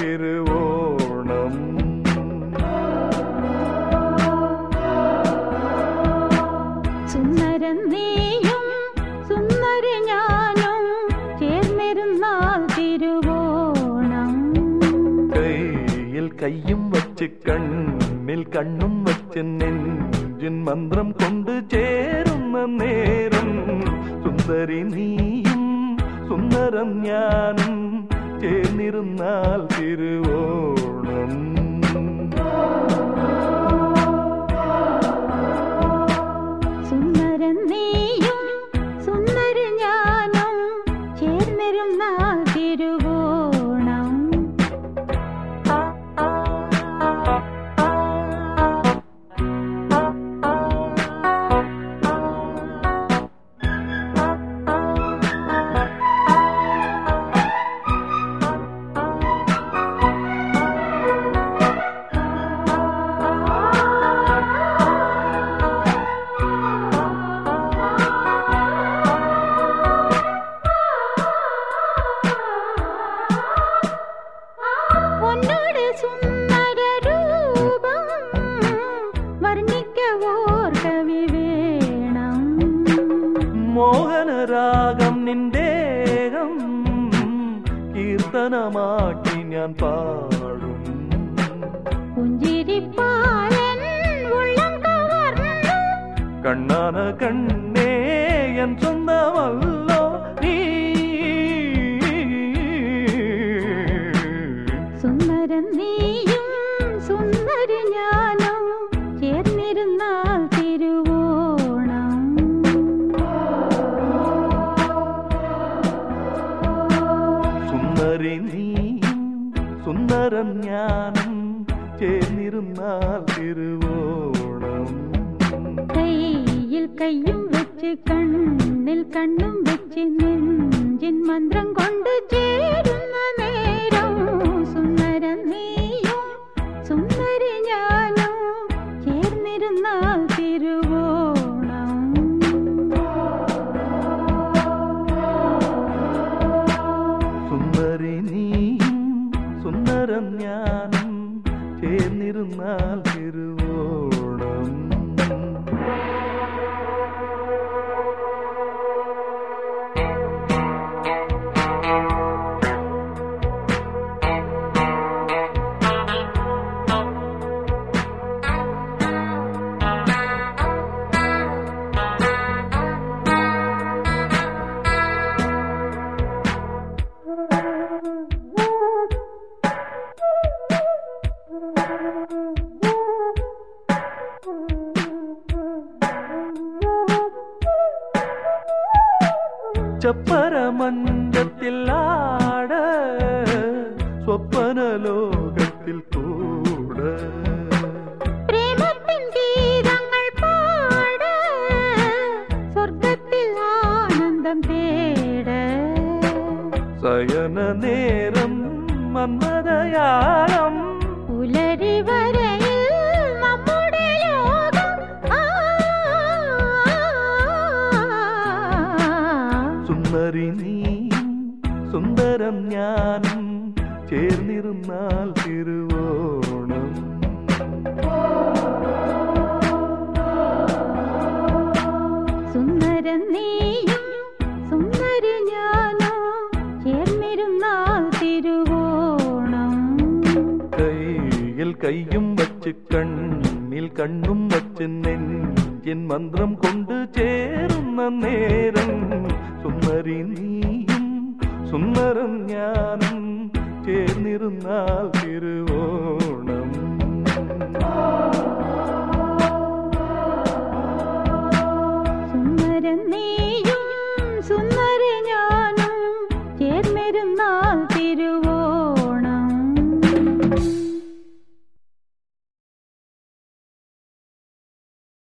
തിരുവോണം സുന്ദരൻ നീയും സുന്ദരി ഞാനും ചേർന്നിരുന്നാൽ തിരുവോണം. കയ്യിൽ കയ്യും വച്ച് കണ്ണിൽ കണ്ണും വച്ച് നെഞ്ചിൻ മന്ത്രം കൊണ്ട് ചേരുന്ന നേരം സുന്ദരി നീയും സുന്ദരം ഞാനും ചേർന്നിരുന്നാൽ തിരുവോണം സുന്ദരൻ നീയും സുന്ദരി ഞാനും ചേർന്നിരുന്നാൽ തിരുവോണം കീർത്തനമാക്കി ഞാൻ പാടും. കണ്ണാന കണ്ണേ എൻ സ്വന്തമല്ലോ സുന്ദരി നീയും സുന്ദരൻ ഞാനും ചേർന്നിരുന്നാൽ തിരുവോണം കയ്യിൽ കയ്യും വെച്ച് കണ്ണിൽ കണ്ണും വെച്ച് നെഞ്ചിൻ മന്ത്രം സുന്ദരി നീയും സുന്ദരം ഞാനും ചേർന്നിരുന്നാൽ തിരുവോണം. உச்ச பரமந்தத்தில் ஆட சொப்பன லோகத்தில் கூட சயன நேரம் மன்மதயாரம் உலறி வர സുന്ദരി നീ സുന്ദരം ഞാനും ചേർന്നിരുന്നാൽ തിരുവോണം. സുന്ദരം നീയും സുന്ദരി ഞാനോ ചേർന്നിരുന്നാൽ തിരുവോണം. കയ്യിൽ കയ്യും വച്ച് കണ്ണിൽ കണ്ണും വച്ച് നെഞ്ചിൻ മന്ത്രം കൊണ്ട് ചേരുന്ന നേരം സുന്ദരി നീയും സുന്ദരം ഞാനും ചേർന്നിരുന്നാൽ തിരുവോണം. സുന്ദരം നീയും സുന്ദര ഞാനും ചേർന്ന്